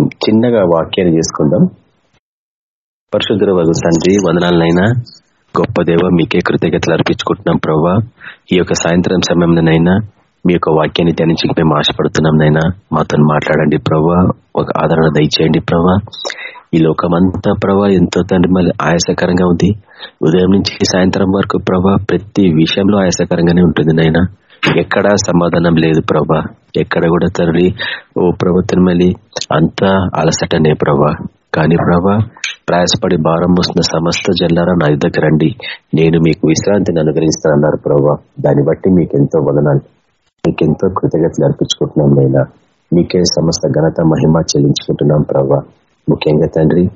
చిన్నగా వాక్యాన్ని చేసుకుందాం. పరిశుద్ధ వగు తండ్రి వందనాలనైనా గొప్ప దేవ మీకే కృతజ్ఞతలు అర్పించుకుంటున్నాం ప్రవ్వా. ఈ యొక్క సాయంత్రం సమయంలోనైనా మీ యొక్క వాక్యాన్ని ధ్యానించి మేము ఆశపడుతున్నాం నైనా. మాతో మాట్లాడండి ప్రవ్వా. ఒక ఆదరణ దయచేయండి ప్రవ్వా. ఈ లోకమంతా ప్రభా ఎంతో తండ్రి మళ్ళీ ఆయాసకరంగా ఉంది. ఉదయం నుంచి సాయంత్రం వరకు ప్రభా ప్రతి విషయంలో ఆయాసకరంగానే ఉంటుంది నైనా. ఎక్కడా సమాధానం లేదు ప్రభా. ఎక్కడ కూడా తండ్రి ఓ ప్రభుత్వం మళ్ళీ అంతా అలసటనే ప్రభా. కానీ ప్రభా ప్రయాసపడి భారం వస్తున్న సమస్త జల్లారా నా దగ్గర రండి. నేను మీకు విశ్రాంతిని అనుగ్రహిస్తానన్నారు ప్రభా. దాన్ని బట్టి మీకు ఎంతో వదనాలు. మీకెంతో కృతజ్ఞతలు అర్పించుకుంటున్నాం నైనా మీకే సమస్త ఘనత మహిమ చెల్లించుకుంటున్నాం ప్రభా. ముఖ్యంగా తండ్రి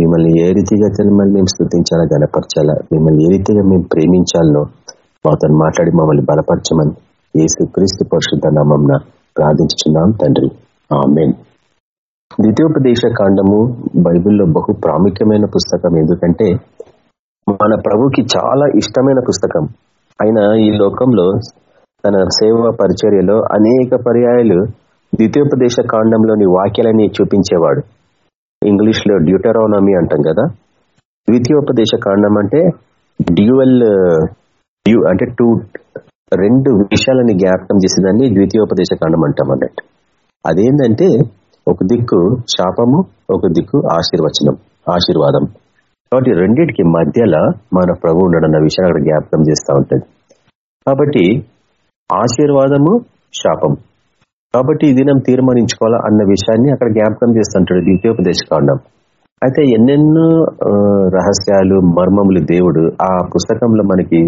మిమ్మల్ని ఏ రీతిగా మిమ్మల్ని మేము స్థుతించాలా గనపరచాలా మిమ్మల్ని ఏ రీతిగా మేము ప్రేమించాలో మాతో మాట్లాడి మమ్మల్ని బలపరచమని ఏసు క్రీస్తు పరిశుద్ధ నామంన ప్రార్థించుతున్నాం తండ్రి. ఆమెన్. ద్వితీయోపదేశ కాండము బైబిల్లో బహు ప్రాముఖ్యమైన పుస్తకం. ఎందుకంటే మన ప్రభుకి చాలా ఇష్టమైన పుస్తకం. ఆయన ఈ లోకంలో తన సేవ పరిచర్యలో అనేక పర్యాయాలు ద్వితీయోపదేశ కాండంలోని వాక్యాలని చూపించేవాడు. ఇంగ్లీష్లో డ్యూటరానమీ అంటాం కదా. ద్వితీయోపదేశ కాండం అంటే డ్యూవల్ అంటే టూ రెండు విషయాలని జ్ఞాపకం చేసేదాన్ని ద్వితీయోపదేశ కాండం అంటాం అన్నట్టు. అదేంటంటే ఒక దిక్కు శాపము ఒక దిక్కు ఆశీర్వచనం ఆశీర్వాదం. కాబట్టి రెండింటికి మధ్యలో మన ప్రభు ఉండడన్న విషయాన్ని అక్కడ జ్ఞాపకం చేస్తూ ఉంటుంది. కాబట్టి ఆశీర్వాదము శాపం కాబట్టి ఈ దినం తీర్మానించుకోవాలా అన్న విషయాన్ని అక్కడ జ్ఞాపకం చేస్తుంటాడు ద్వితీయోపదేశ కాండం. అయితే ఎన్నెన్నో రహస్యాలు మర్మములు దేవుడు ఆ పుస్తకంలో మనకి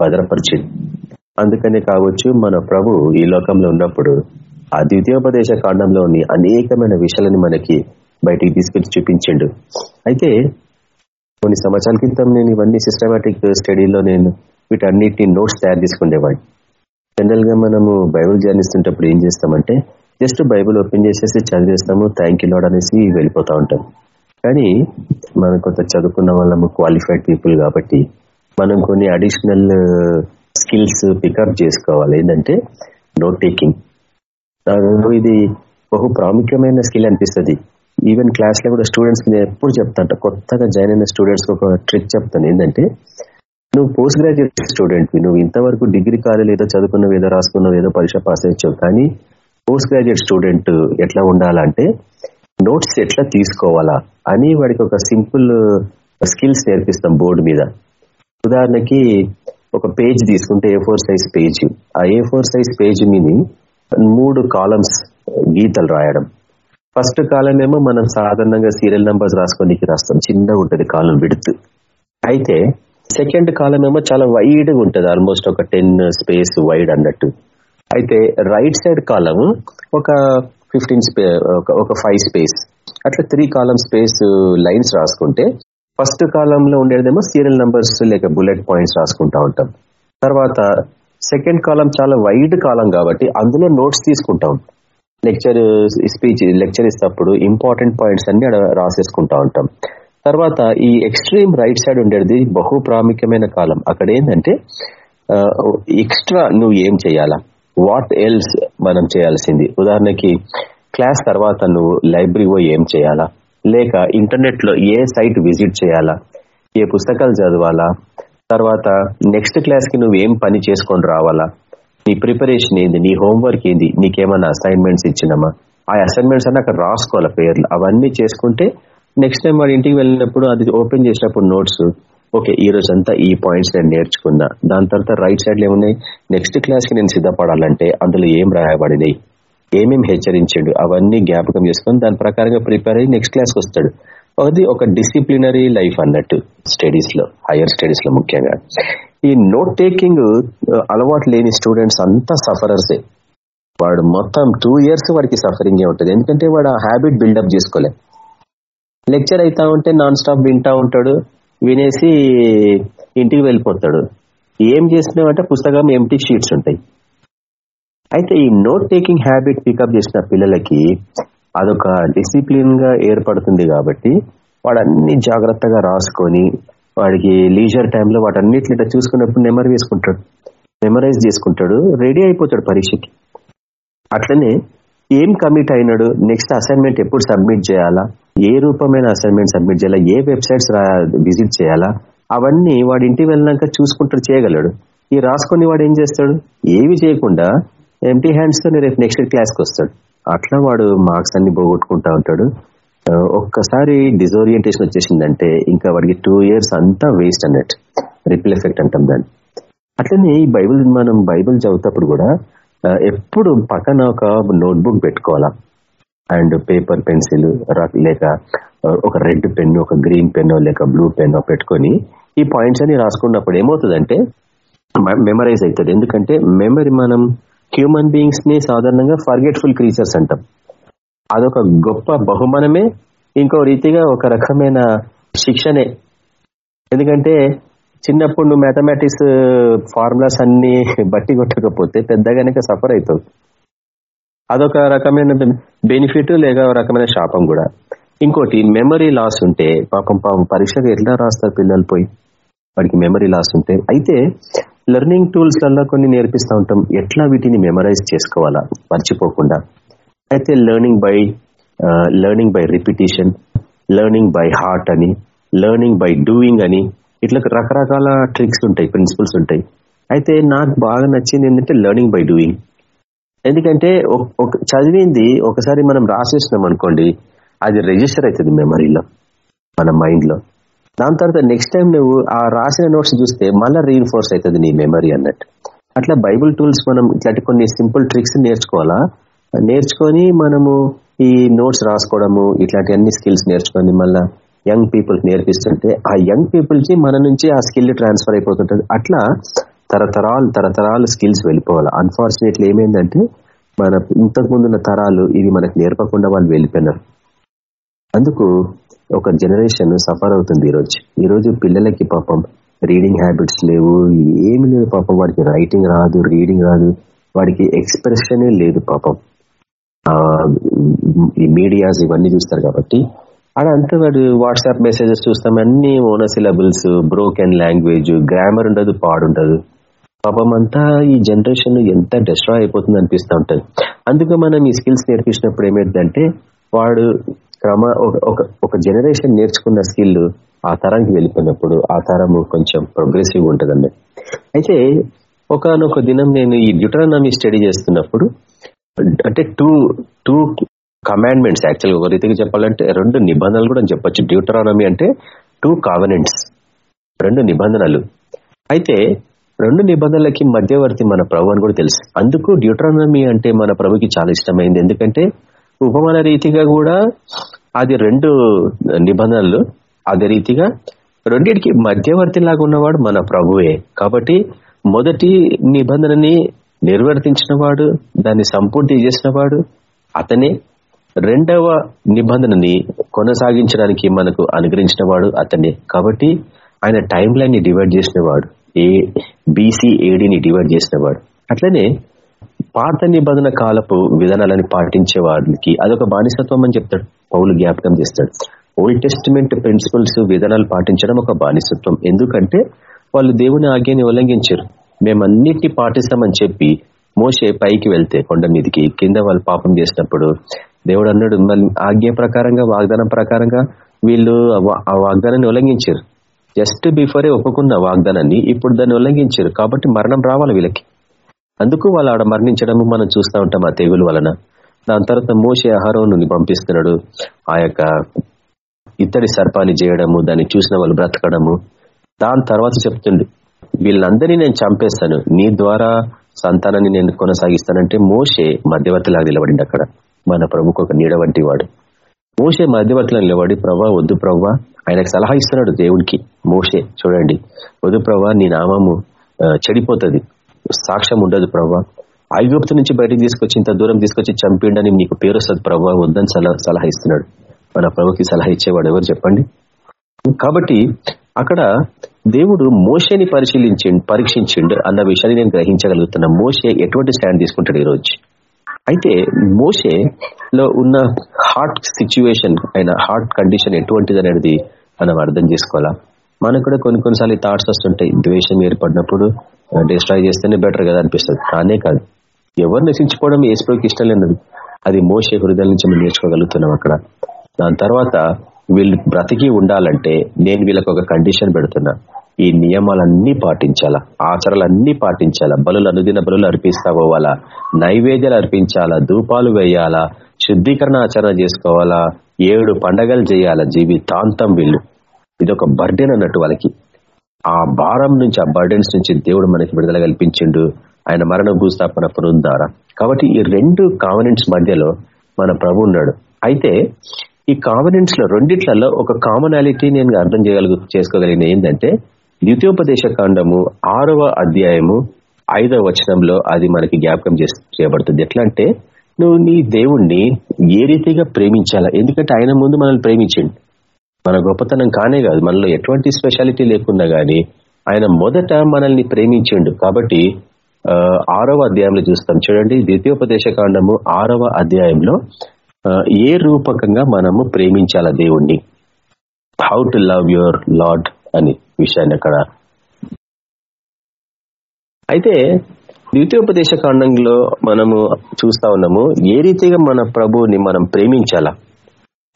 భద్రపరిచింది అందుకనే కావచ్చు మన ప్రభు ఈ లోకంలో ఉన్నప్పుడు ఆ ద్వితీయోపదేశ కాండంలోని అనేకమైన విషయాలని మనకి బయటికి తీసుకొచ్చి చూపించిండు. అయితే కొన్ని సంవత్సరాల క్రితం నేను ఇవన్నీ సిస్టమేటిక్ స్టడీలో నేను వీటన్నిటిని నోట్స్ తయారు తీసుకునేవాడిని జనరల్గా మనము బైబుల్ ధ్యానిస్తుంటప్పుడు ఏం చేస్తామంటే జస్ట్ బైబుల్ ఓపెన్ చేసేసి చదివేస్తాము థ్యాంక్ యూ లాడ్ అనేసి వెళ్ళిపోతూ ఉంటాం. కానీ మనం కొంత చదువుకున్న వాళ్ళము క్వాలిఫైడ్ పీపుల్ కాబట్టి మనం కొన్ని అడిషనల్ స్కిల్స్ పికప్ చేసుకోవాలి. ఏంటంటే నోట్ టేకింగ్ ఇది బహు ప్రాముఖ్యమైన స్కిల్ అనిపిస్తుంది. ఈవెన్ క్లాస్లో కూడా స్టూడెంట్స్ నేను ఎప్పుడు చెప్తాంట. కొత్తగా జాయిన్ అయిన స్టూడెంట్స్ ఒక ట్రిక్ చెప్తాను. ఏంటంటే నువ్వు పోస్ట్ గ్రాడ్యుయేట్ స్టూడెంట్ నువ్వు ఇంతవరకు డిగ్రీ కాలేజ్ ఏదో చదువుకున్నావు ఏదో రాసుకున్నావు ఏదో పరీక్ష పాస్ అయ్యావు. కానీ పోస్ట్ గ్రాడ్యుయేట్ స్టూడెంట్ ఎట్లా ఉండాలంటే నోట్స్ ఎట్లా తీసుకోవాలా అని వాడికి ఒక సింపుల్ స్కిల్స్ uh, నేర్పిస్తాం బోర్డు మీద. ఉదాహరణకి ఒక పేజ్ తీసుకుంటే ఏ ఫోర్ సైజ్ పేజ్ ఆ ఏ ఫోర్ సైజ్ పేజ్ మీద మూడు కాలమ్స్ గీతలు రాయడం. ఫస్ట్ కాలం ఏమో మనం సాధారణంగా సీరియల్ నెంబర్స్ రాసుకోనికి రాస్తాం. చిన్నగా ఉంటుంది కాలం విడుతు అయితే సెకండ్ కాలం ఏమో చాలా వైడ్గా ఉంటుంది. ఆల్మోస్ట్ ఒక టెన్ స్పేస్ వైడ్ అన్నట్టు. అయితే రైట్ సైడ్ కాలం ఒక ఫిఫ్టీన్ స్పే ఒక ఫైవ్ స్పేస్ అట్లా త్రీ కాలం స్పేస్ లైన్స్ రాసుకుంటే ఫస్ట్ కాలంలో ఉండేదేమో సీరియల్ నంబర్స్ లేక బుల్లెట్ పాయింట్స్ రాసుకుంటా ఉంటాం. తర్వాత సెకండ్ కాలం చాలా వైడ్ కాలం కాబట్టి అందులో నోట్స్ తీసుకుంటాం లెక్చర్ స్పీచ్ లెక్చర్ ఇస్తప్పుడు ఇంపార్టెంట్ పాయింట్స్ అన్ని రాసేసుకుంటా ఉంటాం. తర్వాత ఈ ఎక్స్ట్రీమ్ రైట్ సైడ్ ఉండేది బహు ప్రాముఖ్యమైన కాలం. అక్కడ ఏంటంటే ఎక్స్ట్రా నువ్వు ఏం చేయాలా? వాట్ ఎల్స్ మనం చేయాల్సింది? ఉదాహరణకి క్లాస్ తర్వాత నువ్వు లైబ్రరీ ఏం చేయాలా? లేక ఇంటర్నెట్లో ఏ సైట్ విజిట్ చేయాలా? ఏ పుస్తకాలు చదవాలా? తర్వాత నెక్స్ట్ క్లాస్కి నువ్వు ఏం పని చేసుకొని రావాలా? నీ ప్రిపరేషన్ ఏంది? నీ హోంవర్క్ ఏంది? నీకేమైనా అసైన్మెంట్స్ ఇచ్చినామా? ఆ అసైన్మెంట్స్ అన్న అక్కడ రాసుకోవాలి పేర్లు? అవన్నీ చేసుకుంటే నెక్స్ట్ టైం వాడు ఇంటికి వెళ్ళినప్పుడు అది ఓపెన్ చేసినప్పుడు నోట్స్ ఓకే ఈ రోజు అంతా ఈ పాయింట్స్ నేను నేర్చుకున్నా. దాని తర్వాత రైట్ సైడ్లో ఏమున్నాయి? నెక్స్ట్ క్లాస్కి నేను సిద్ధపడాలంటే అందులో ఏం రాయబడినాయి? ఏమేమి హెచ్చరించాడు అవన్నీ జ్ఞాపకం చేసుకొని దాని ప్రకారంగా ప్రిపేర్ అయ్యి నెక్స్ట్ క్లాస్కి వస్తాడు. అది ఒక డిసిప్లినరీ లైఫ్ అన్నట్టు స్టడీస్లో హైయర్ స్టడీస్లో ముఖ్యంగా. ఈ నోట్ టేకింగ్ అలవాటు లేని స్టూడెంట్స్ అంతా సఫరర్సే వాడు మొత్తం టూ ఇయర్స్ వాడికి సఫరింగ్ ఉంటుంది. ఎందుకంటే వాడు ఆ హ్యాబిట్ బిల్డప్ చేసుకోలే. లెక్చర్ అవుతా ఉంటే నాన్ స్టాప్ వింటా ఉంటాడు వినేసి ఇంటికి వెళ్ళిపోతాడు. ఏం చేసినావంటే పుస్తకం ఎంటీ షీట్స్ ఉంటాయి. అయితే ఈ నోట్ టేకింగ్ హ్యాబిట్ పికప్ చేసిన పిల్లలకి అదొక డిసిప్లిన్గా ఏర్పడుతుంది కాబట్టి వాడన్ని జాగ్రత్తగా రాసుకొని వాడికి లీజర్ టైంలో వాటన్నిటి చూసుకున్నప్పుడు నెమర్ వేసుకుంటాడు. మెమరైజ్ చేసుకుంటాడు. రెడీ అయిపోతాడు పరీక్షకి. అట్లనే ఏం కమిట్ అయినాడు? నెక్స్ట్ అసైన్మెంట్ ఎప్పుడు సబ్మిట్ చేయాలా? ఏ రూపమైన అసైన్మెంట్ సబ్మిట్ చేయాలా? ఏ వెబ్సైట్స్ విజిట్ చేయాలా? అవన్నీ వాడి ఇంటికి వెళ్ళినాక చూసుకుంటాడు చేయగలడు. ఈ రాసుకొని వాడు ఏం చేస్తాడు? ఏవి చేయకుండా ఎంటీ హ్యాండ్స్తో రేపు నెక్స్ట్ క్లాస్కి వస్తాడు. అట్లా వాడు మార్క్స్ అన్ని పోగొట్టుకుంటా ఉంటాడు. ఒక్కసారి డిజోరియంటేషన్ వచ్చేసిందంటే ఇంకా వాడికి టూ ఇయర్స్ అంతా వేస్ట్ అన్నట్టు. రిపిల్ ఎఫెక్ట్ అంటాం దాన్ని. అట్లనే ఈ బైబిల్ మనం బైబిల్ చదువుతప్పుడు కూడా ఎప్పుడు పక్కన ఒక నోట్బుక్ పెట్టుకోవాలా? అండ్ పేపర్ పెన్సిల్ లేక ఒక రెడ్ పెన్ ఒక గ్రీన్ పెన్ లేక బ్లూ పెన్ పెట్టుకొని ఈ పాయింట్స్ అన్ని రాసుకున్నప్పుడు ఏమవుతుందంటే మెమరైజ్ అవుతుంది. ఎందుకంటే మెమరీ మనం హ్యూమన్ బీయింగ్స్ని సాధారణంగా ఫర్గెట్ఫుల్ క్రీచర్స్ అంటాం. అదొక గొప్ప బహుమానమే. ఇంకో రీతిగా ఒక రకమైన శిక్షనే. ఎందుకంటే చిన్నప్పుడు నువ్వు మ్యాథమెటిక్స్ ఫార్ములాస్ అన్ని బట్టి కొట్టకపోతే పెద్దగానే సఫర్ అవుతావు అదొక రకమైన బెనిఫిట్ లేక రకమైన శాపం కూడా. ఇంకోటి మెమరీ లాస్ ఉంటే పాపం పాపం పరీక్షకు ఎట్లా రాస్తారు పిల్లలు పోయి? వాడికి మెమరీ లాస్ ఉంటే. అయితే లెర్నింగ్ టూల్స్ వల్ల కొన్ని నేర్పిస్తూ ఉంటాం. ఎట్లా వీటిని మెమరైజ్ చేసుకోవాలా? మర్చిపోకుండా. అయితే learning by learning by repetition learning by heart అని లెర్నింగ్ బై డూయింగ్ అని ఇట్లా రకరకాల ట్రిక్స్ ఉంటాయి ప్రిన్సిపల్స్ ఉంటాయి. అయితే నాకు బాగా నచ్చింది ఏంటంటే లెర్నింగ్ బై డూయింగ్ ఎందుకంటే ఒక- చదివింది ఒకసారి మనం రాసేసినాం అనుకోండి అది రిజిస్టర్ అవుతుంది మెమరీలో మన మైండ్లో దాని తర్వాత నెక్స్ట్ టైం నువ్వు ఆ రాసిన నోట్స్ చూస్తే మళ్ళీ రీఇన్ఫోర్స్ అవుతుంది నీ మెమరీ అన్నట్టు. అట్లా బైబుల్ టూల్స్ మనం ఇట్లాంటి కొన్ని సింపుల్ ట్రిక్స్ నేర్చుకోవాలా? నేర్చుకొని మనము ఈ నోట్స్ రాసుకోవడము ఇట్లాంటి అన్ని స్కిల్స్ నేర్చుకొని మళ్ళా యంగ్ పీపుల్ నేర్పిస్తుంటే ఆ యంగ్ పీపుల్కి మన నుంచి ఆ స్కిల్ ట్రాన్స్ఫర్ అయిపోతుంటది. అట్లా తరతరాలు తరతరాలు స్కిల్స్ వెళ్ళిపోవాలి. అన్ఫార్చునేట్లీ ఏమైందంటే మన ఇంతకు ముందున్న తరాలు ఇది మనకు నేర్పకుండా వాళ్ళు వెళ్ళిపోయినారు. అందుకు ఒక జనరేషన్ సఫర్ అవుతుంది ఈరోజు. ఈరోజు పిల్లలకి పాపం రీడింగ్ హ్యాబిట్స్ లేవు ఏమి లేదు పాపం. వాడికి రైటింగ్ రాదు రీడింగ్ రాదు. వాడికి ఎక్స్ప్రెషనే లేదు పాపం. ఈ మీడియాస్ ఇవన్నీ చూస్తారు కాబట్టి. ఆడ అంతా వాడు వాట్సాప్ మెసేజెస్ చూస్తాం. అన్ని మోనోసిలబుల్స్ బ్రోకెన్ లాంగ్వేజ్ గ్రామర్ ఉండదు పాడుండదు పాపం అంతా ఈ జనరేషన్ ఎంత డిస్ట్రాయ్ అయిపోతుంది అనిపిస్తూ ఉంటుంది. అందుకే మనం ఈ స్కిల్స్ నేర్పించినప్పుడు ఏమైందంటే వాడు క్రమ ఒక- ఒక ఒక జనరేషన్ నేర్చుకున్న స్కిల్ ఆ తరానికి వెళ్ళిపోయినప్పుడు ఆ తరము కొంచెం ప్రోగ్రెసివ్ ఉంటుందండి. అయితే ఒకనొక దినం నేను ఈ డ్యూటరానమీ స్టడీ చేస్తున్నప్పుడు అంటే టూ టూ కమాండ్మెంట్స్ యాక్చువల్గా ఒక రీతిగా చెప్పాలంటే రెండు నిబంధనలు కూడా చెప్పొచ్చు. డ్యూటరానమీ అంటే టూ కావనెంట్స్ రెండు నిబంధనలు. అయితే రెండు నిబంధనలకి మధ్యవర్తి మన ప్రభు అని కూడా తెలుసు. అందుకు డ్యూటరానమీ అంటే మన ప్రభుకి చాలా ఇష్టమైంది. ఎందుకంటే ఉపమాన రీతిగా కూడా అది రెండు నిబంధనలు. అదే రీతిగా రెండింటికి మధ్యవర్తి లాగా ఉన్నవాడు మన ప్రభువే. కాబట్టి మొదటి నిబంధనని నిర్వర్తించినవాడు దాన్ని సంపూర్తి చేసినవాడు అతనే. రెండవ నిబంధనని కొనసాగించడానికి మనకు అనుగ్రహించిన వాడు అతనే. కాబట్టి ఆయన టైం లైన్ని డివైడ్ చేసినవాడు. ఏ బీసీ ఏడీని డివైడ్ చేసినవాడు. అట్లనే పాత నిబంధన కాలపు విధానాలని పాటించే వారికి అదొక బానిసత్వం అని చెప్తాడు. పౌలు జ్ఞాపకం చేస్తాడు. ఓల్డ్ టెస్టిమెంట్ ప్రిన్సిపల్స్ విధానాలు పాటించడం ఒక బానిసత్వం. ఎందుకంటే వాళ్ళు దేవుని ఆజ్ఞని ఉల్లంఘించారు. మేమన్నిటిని పాటిస్తామని చెప్పి మోసే పైకి వెళ్తే కొండ మీదికి కింద వాళ్ళు పాపం చేసినప్పుడు దేవుడు అన్నాడు మళ్ళీ ఆజ్ఞ ప్రకారంగా వాగ్దానం ప్రకారంగా వీళ్ళు ఆ ఆ వాగ్దానాన్ని ఉల్లంఘించారు. జస్ట్ బిఫోరే ఒప్పుకున్న వాగ్దానాన్ని ఇప్పుడు దాన్ని ఉల్లంఘించారు. కాబట్టి మరణం రావాలి వీళ్ళకి. అందుకు వాళ్ళు ఆడ మరణించడం మనం చూస్తూ ఉంటాం ఆ తెగుల వలన. దాని తర్వాత మోసే ఆహారం పంపిస్తున్నాడు. ఆ యొక్క ఇత్తడి సర్పాన్ని చేయడము దాన్ని చూసిన వాళ్ళు బ్రతకడము. దాని తర్వాత చెప్తుండు వీళ్ళందరినీ నేను చంపేస్తాను. నీ ద్వారా సంతానాన్ని నేను కొనసాగిస్తానంటే మోసే మధ్యవర్తిలాగా నిలబడింది అక్కడ. మన ప్రభుకు ఒక నీడ వంటి వాడు. మోసే మధ్యవర్తిలో నిలబడి ప్రభా వద్దు ప్రవ్వా. ఆయనకు సలహా ఇస్తున్నాడు దేవుడికి మోసే చూడండి. వద్దు ప్రవ్వా నీ నామము చెడిపోతుంది. సాక్ష్యం ఉండదు ప్రభా. ఐగుప్తు నుంచి బయటకు తీసుకొచ్చి ఇంత దూరం తీసుకొచ్చి చంపిండని నీకు పేరు వస్తుంది ప్రభా వద్దని సలహా సలహా ఇస్తున్నాడు. మన ప్రభుకి సలహా ఇచ్చేవాడు ఎవరు చెప్పండి? కాబట్టి అక్కడ దేవుడు మోషేని పరిశీలించిండు పరీక్షించిండు అన్న విషయాన్ని నేను గ్రహించగలుగుతున్నా. మోషే ఎటువంటి స్టాండ్ తీసుకుంటాడు ఈరోజు? అయితే మోషేలో ఉన్న హార్ట్ సిచ్యువేషన్ అయిన హార్ట్ కండిషన్ ఎటువంటిది అనేది మనం అర్థం చేసుకోవాలా? మనకు కూడా కొన్ని కొన్నిసార్లు థాట్స్ వస్తుంటాయి. ద్వేషం ఏర్పడినప్పుడు డిస్ట్రాయ్ చేస్తేనే బెటర్ కదా అనిపిస్తుంది. కానే కాదు. ఎవరు నశించుకోవడం ఏసుప్రభుకి ఇష్టం లేనది. అది మోసే హృదయాల నుంచి మనం నేర్చుకోగలుగుతున్నాం అక్కడ. దాని తర్వాత వీళ్ళు బ్రతికి ఉండాలంటే నేను వీళ్ళకి ఒక కండిషన్ పెడుతున్నా. ఈ నియమాలన్నీ పాటించాలా? ఆచారాలన్నీ పాటించాలా? బలులు అనుదిన బలులు అర్పిస్తా పోవాలా? నైవేద్యాలు అర్పించాలా? ధూపాలు వేయాలా? శుద్ధీకరణ ఆచరణ చేసుకోవాలా? ఏడు పండగలు చేయాలా? జీవితాంతం వీళ్ళు. ఇది ఒక బర్డెన్ అన్నట్టు వాళ్ళకి. ఆ భారం నుంచి ఆ బర్డెన్స్ నుంచి దేవుడు మనకి విడుదల కల్పించిండు. ఆయన మరణ భూస్థాపన పునరుద్ధార. కాబట్టి ఈ రెండు కావనెంట్స్ మధ్యలో మన ప్రభు ఉన్నాడు. అయితే ఈ కావనెంట్స్లో రెండిట్లలో ఒక కామనాలిటీ నేను అర్థం చేయగలుగు చేసుకోగలిగిన ఏంటంటే ద్వితీయోపదేశ కాండము ఆరవ అధ్యాయము ఐదవ వచనంలో అది మనకి జ్ఞాపకం చేయబడుతుంది. ఎట్లా అంటే నువ్వు నీ దేవుణ్ణి ఏ రీతిగా ప్రేమించాలా? ఎందుకంటే ఆయన ముందు మనల్ని ప్రేమించండి. మన గొప్పతనం కానే కాదు మనలో ఎటువంటి స్పెషాలిటీ లేకుండా కానీ ఆయన మొదట మనల్ని ప్రేమించిండు. కాబట్టి ఆరవ అధ్యాయంలో చూస్తాం. చూడండి ద్వితీయోపదేశ కాండము ఆరవ అధ్యాయంలో ఏ రూపకంగా మనము ప్రేమించాల దేవుణ్ణి? How to love your lord అని విషయాన్ని అక్కడ. అయితే ద్వితీయోపదేశ కాండంలో మనము చూస్తా ఉన్నాము ఏ రీతిగా మన ప్రభువుని మనం ప్రేమించాలా?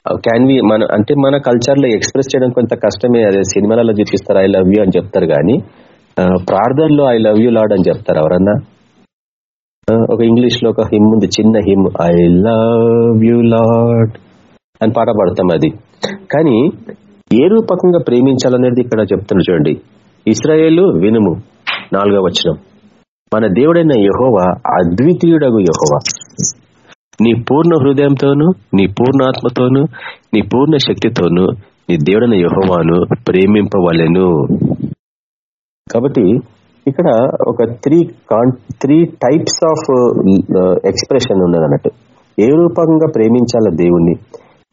Uh, క్యాన్ వి మన అంటే మన కల్చర్లో ఎక్స్ప్రెస్ చేయడం కొంత కష్టమే. అదే సినిమాలలో చూపిస్తారు ఐ లవ్ యూ అని చెప్తారు కానీ uh, ప్రార్థనలో ఐ లవ్ యూ లాడ్ అని చెప్తారు ఎవరన్నా? Uh, ఒక ఇంగ్లీష్లో ఒక హిమ్ ఉంది చిన్న hymn I love you lord అని పాట పాడతాం అది. కానీ ఏ రూపకంగా ప్రేమించాలనేది ఇక్కడ చెప్తున్నా చూడండి. ఇస్రాయేలు వినుము నాలుగో వచనం. మన దేవుడైన యహోవా అద్వితీయుడగు యహోవా. నీ పూర్ణ హృదయంతోను నీ పూర్ణ ఆత్మతోను నీ పూర్ణ శక్తితోను నీ దేవుడైన యహోవాను ప్రేమింపవలెను. కాబట్టి ఇక్కడ ఒక three three types of expression ఉన్నది అన్నట్టు. ఏ రూపంగా ప్రేమించాల దేవుణ్ణి?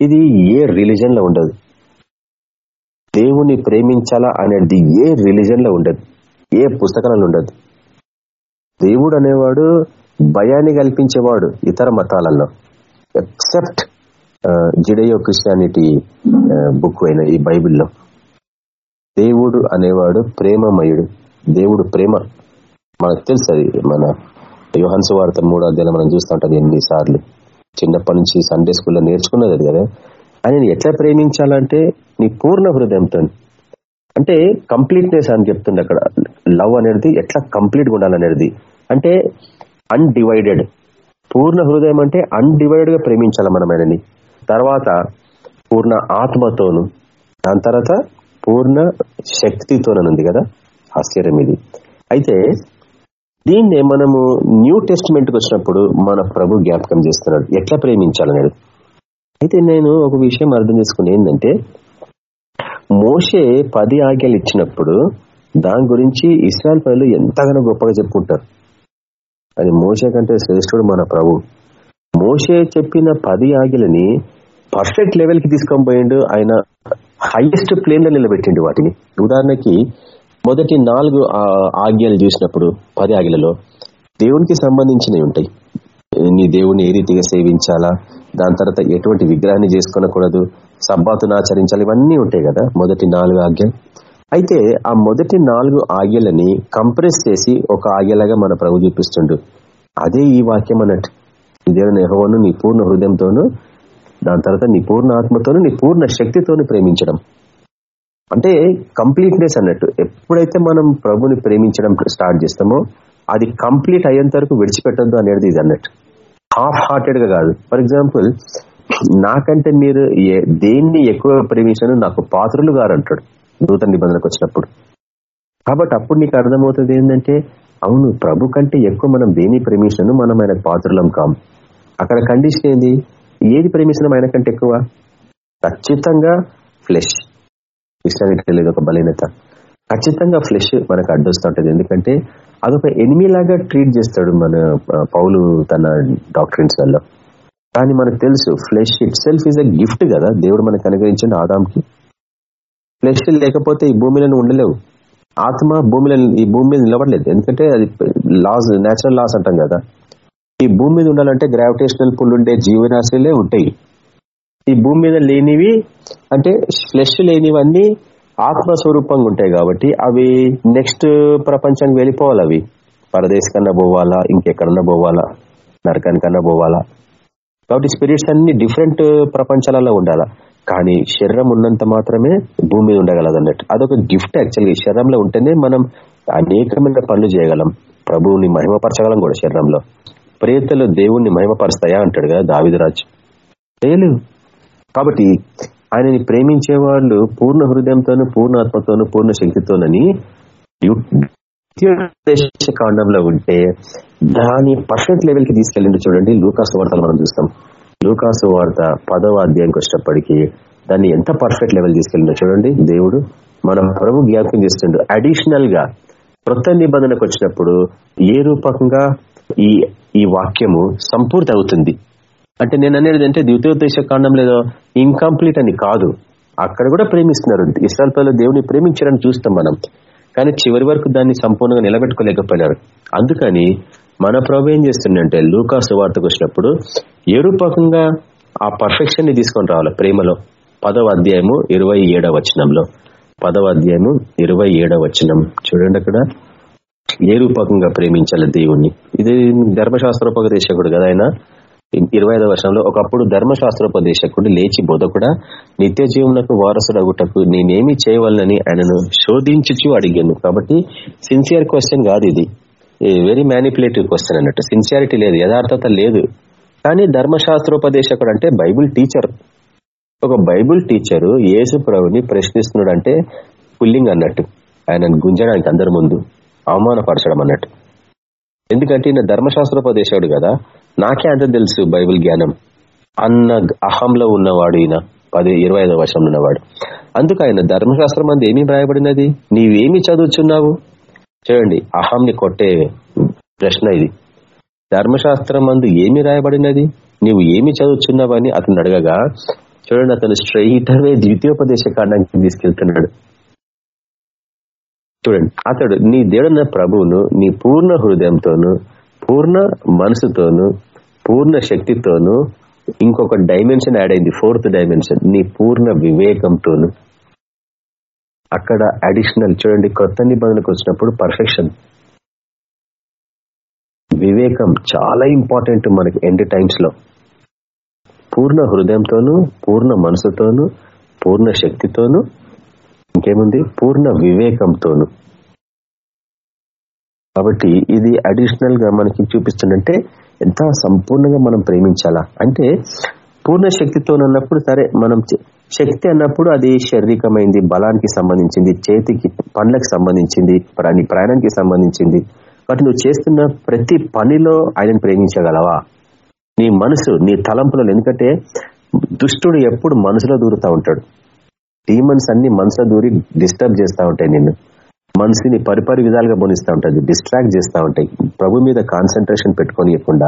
ఇది ఏ రిలీజన్లో ఉండదు. దేవుణ్ణి ప్రేమించాలా అనేది ఏ రిలీజన్లో ఉండదు. ఏ పుస్తకాలలో ఉండదు. దేవుడు అనేవాడు భయాన్ని కల్పించేవాడు ఇతర మతాలలో. ఎక్సెప్ట్ జిడయో క్రిస్టియానిటీ బుక్ అయిన ఈ బైబిల్లో. దేవుడు అనేవాడు ప్రేమమయుడు. దేవుడు ప్రేమ. మనకు తెలుసు అది. మన యోహన్సు వార్త మూడో అధ్యాయం మనం చూస్తుంటది ఎన్నిసార్లు. చిన్నప్పటి నుంచి సండే స్కూల్లో నేర్చుకున్నది అది కదా. ఆయన ఎట్లా ప్రేమించాలంటే నీ పూర్ణ హృదయంతో. అంటే కంప్లీట్నెస్ అని చెప్తుంది అక్కడ. లవ్ అనేది ఎట్లా కంప్లీట్గా ఉండాలనేది. అంటే అన్డివైడెడ్ పూర్ణ హృదయం అంటే అన్డివైడెడ్గా ప్రేమించాలి మనం ఆయనని. తర్వాత పూర్ణ ఆత్మతోను దాని తర్వాత పూర్ణ శక్తితోననుంది కదా ఆశ్చర్యం ఇది. అయితే దీన్నే మనము న్యూ టెస్ట్మెంట్కి వచ్చినప్పుడు మన ప్రభు జ్ఞాపకం చేస్తున్నాడు. ఎట్లా ప్రేమించాలనేది అయితే నేను ఒక విషయం అర్థం చేసుకుని ఏంటంటే మోషే పది ఆజ్ఞలు ఇచ్చినప్పుడు దాని గురించి ఇస్రాయల్ ప్రజలు ఎంతగానో గొప్పగా చెప్పుకుంటారు. అది మోసే కంటే శ్రేష్ఠుడు మన ప్రభు. మోసే చెప్పిన పది ఆగిలని పర్ఫెక్ట్ లెవెల్కి తీసుకొని పోయిండు. ఆయన హైయెస్ట్ ప్లేన్లో నిలబెట్టిండు వాటిని. ఉదాహరణకి మొదటి నాలుగు ఆజ్ఞలు చూసినప్పుడు పది ఆజ్ఞలలో దేవునికి సంబంధించినవి ఉంటాయి. నీ దేవుని ఏ రీతిగా సేవించాలా? దాని తర్వాత ఎటువంటి విగ్రహాన్ని చేసుకోనకూడదు? సబ్బాతును ఆచరించాలి? ఇవన్నీ ఉంటాయి కదా మొదటి నాలుగు ఆజ్ఞ అయితే ఆ మొదటి నాలుగు ఆజ్ఞలని కంప్రెస్ చేసి ఒక ఆజ్ఞలాగా మన ప్రభు చూపిస్తుండు. అదే ఈ వాక్యం అన్నట్టు. దేవుని యహోవను నీ పూర్ణ హృదయంతోను దాని తర్వాత నీ పూర్ణ ఆత్మతోనూ నీ పూర్ణ శక్తితోనూ ప్రేమించడం. అంటే కంప్లీట్నెస్ అన్నట్టు. ఎప్పుడైతే మనం ప్రభుని ప్రేమించడం స్టార్ట్ చేస్తామో అది కంప్లీట్ అయ్యేంత వరకు విడిచిపెట్టద్దు అనేది ఇది అన్నట్టు. హాఫ్ హార్టెడ్గా కాదు. ఫర్ ఎగ్జాంపుల్ నాకంటే మీరు దేన్ని ఎక్కువ ప్రేమించాను నాకు పాత్రలు గారు అంటాడు నూతన నిబంధనకు వచ్చినప్పుడు. కాబట్టి అప్పుడు నీకు అర్థమవుతుంది ఏంటంటే అవును ప్రభు కంటే ఎక్కువ మనం దేని ప్రేమించినాను మనం ఆయన పాత్రలం కాం. అక్కడ కండిషన్ ఏంది? ఏది ప్రేమించడం ఆయన కంటే ఎక్కువ? ఖచ్చితంగా ఫ్లెష్ ఇష్టానికి లేదు ఒక బలహీనత. ఖచ్చితంగా ఫ్లెష్ మనకు అడ్డొస్తూ ఉంటుంది. ఎందుకంటే అదొక ఎనిమి లాగా ట్రీట్ చేస్తాడు మన పౌలు తన డాక్టరెన్స్ వల్ల కానీ మనకు తెలుసు flesh itself is a gift కదా. దేవుడు మనకు అనుగ్రహించండి ఆదాంకి. ఫ్లెష్ లేకపోతే ఈ భూమిలో ఉండలేవు. ఆత్మ భూమిలో ఈ భూమి మీద నిలబడలేదు. ఎందుకంటే అది లాస్ నేచురల్ లాస్ అంటాం కదా. ఈ భూమి మీద ఉండాలంటే గ్రావిటేషనల్ పుల్ ఉండే జీవరాశులే ఉంటాయి. ఈ భూమి మీద లేనివి అంటే ఫ్లెష్ లేనివన్నీ ఆత్మస్వరూపంగా ఉంటాయి కాబట్టి అవి నెక్స్ట్ ప్రపంచానికి వెళ్ళిపోవాలి అవి. పరదేశ్ కన్నా పోవాలా ఇంకెక్కడన్నా పోవాలా నరకానికన్నా పోవాలా. కాబట్టి స్పిరిట్స్ అన్ని డిఫరెంట్ ప్రపంచాలలో ఉండాలా. కానీ శరీరం ఉన్నంత మాత్రమే భూమి మీద ఉండగలదు అన్నట్టు అదొక గిఫ్ట్ యాక్చువల్గా శరీరంలో ఉంటేనే మనం అనేకమైన పనులు చేయగలం. ప్రభువుని మహిమపరచగలం కూడా శరీరంలో. ప్రేతలు దేవుణ్ణి మహిమపరుస్తాయా అంటాడు కదా దావిదరాజు. చేయలేవు కాబట్టి ఆయనని ప్రేమించే వాళ్ళు పూర్ణ హృదయంతోనూ పూర్ణ ఆత్మతోనూ పూర్ణ శక్తితోనని కాండంలో ఉంటే దాని పర్ఫెక్ట్ లెవెల్కి తీసుకెళ్ళింది చూడండి లూకాస్ వార్తలు మనం చూస్తాం. లూకాసు వార్త పదవ అధ్యాయంకి వచ్చినప్పటికీ దాన్ని ఎంత పర్ఫెక్ట్ లెవెల్ తీసుకెళ్ళిందో చూడండి. దేవుడు మన ప్రభు జ్ఞాపకం చేస్తుండడు అడిషనల్గా కొత్త నిబంధనకు వచ్చినప్పుడు ఏ రూపకంగా ఈ ఈ వాక్యము సంపూర్తి అవుతుంది? అంటే నేను అనేది అంటే ద్వితీయోద్దేశ కాండం లేదో ఇన్కంప్లీట్ అని కాదు. అక్కడ కూడా ప్రేమిస్తున్నారు. ఇస్రాల్ పిల్లలు దేవుని ప్రేమించారని చూస్తాం మనం. కానీ చివరి వరకు దాన్ని సంపూర్ణంగా నిలబెట్టుకోలేకపోయినారు. అందుకని మన ప్రభు ఏం చేస్తుండే లూకాసు వార్తకు వచ్చినప్పుడు ఏ ఆ పర్ఫెక్షన్ని తీసుకొని రావాలి ప్రేమలో. పదవ అధ్యాయము ఇరవై ఏడవ వచనంలో. పదవ అధ్యాయము ఇరవై ఏడవ వచనం. చూడండి అక్కడ. ఏ రూపకంగా ప్రేమించాలి దేవుణ్ణి. ఇది ధర్మశాస్త్రోపదేశకుడు కదా ఆయన. ఇరవై ఐదవ వర్షంలో ఒకప్పుడు ధర్మశాస్త్రోపదేశకుడు లేచి బోధకుడా నిత్య జీవనకు వారసుడగుటకు నేనేమి చేయవాలని ఆయనను శోధించుచు అడిగాను. కాబట్టి సిన్సియర్ క్వశ్చన్ కాదు ఇది. వెరీ మ్యానిపులేటివ్ క్వశ్చన్ అన్నట్టు. సిన్సియారిటీ లేదు యథార్థత లేదు. కానీ ధర్మశాస్త్రోపదేశకుడు అంటే బైబుల్ టీచర్. ఒక బైబుల్ టీచరు యేసు ప్రభుని ప్రశ్నిస్తున్నాడు అంటే పుల్లింగ్ అన్నట్టు. ఆయనను గుంజడానికి అందరి ముందు అవమానపరచడం అన్నట్టు. ఎందుకంటే ఈయన ధర్మశాస్త్రోపదేశకుడు కదా నాకే అంత తెలుసు బైబిల్ జ్ఞానం. అన్న అహంలో ఉన్నవాడు ఈయన. పది ఇరవై ఐదో వర్షంలో ఉన్నవాడు. అందుకు ఆయన ధర్మశాస్త్రం అంది ఏమి రాయబడినది నీవేమి చదువుచున్నావు? చూడండి అహంని కొట్టే ప్రశ్న ఇది. ధర్మశాస్త్రం అందు ఏమి రాయబడినది? నీవు ఏమి చదువుచున్నావని అతను అడగగా చూడండి అతను స్ట్రైట్ అవే ద్వితీయోపదేశ కాండానికి తీసుకెళ్తున్నాడు. చూడండి అతడు నీ దేవుడన్న ప్రభువును నీ పూర్ణ హృదయంతోను పూర్ణ మనసుతోను పూర్ణ శక్తితోను ఇంకొక డైమెన్షన్ యాడ్ అయింది ఫోర్త్ డైమెన్షన్ నీ పూర్ణ వివేకంతోను. అక్కడ అడిషనల్ చూడండి కొత్త నిబంధనకు వచ్చినప్పుడు పర్ఫెక్షన్ వివేకం చాలా ఇంపార్టెంట్ మనకి ఎండ్ టైమ్స్లో. పూర్ణ హృదయంతోను పూర్ణ మనసుతోను పూర్ణ శక్తితోను ఇంకేముంది? పూర్ణ వివేకంతోను. కాబట్టి ఇది అడిషనల్గా మనకి చూపిస్తుందంటే ఎంత సంపూర్ణంగా మనం ప్రేమించాలా? అంటే పూర్ణ శక్తితోనన్నప్పుడు సరే మనం శక్తి అన్నప్పుడు అది శారీరకమైంది బలానికి సంబంధించింది చేతికి పనులకు సంబంధించింది ప్రయాణానికి సంబంధించింది. కాబట్టి నువ్వు చేస్తున్న ప్రతి పనిలో ఆయనను ప్రేమించగలవా? నీ మనసు నీ తలంపులలో ఎందుకంటే దుష్టుడు ఎప్పుడు మనసులో దూరుతూ ఉంటాడు. డీమన్స్ అన్ని మనసులో దూరి డిస్టర్బ్ చేస్తూ ఉంటాయి నిన్ను. మనసుని పరిపరి విధాలుగా బోనిస్తూ ఉంటుంది డిస్ట్రాక్ట్ చేస్తూ ఉంటాయి. ప్రభు మీద కాన్సన్ట్రేషన్ పెట్టుకోనియకుండా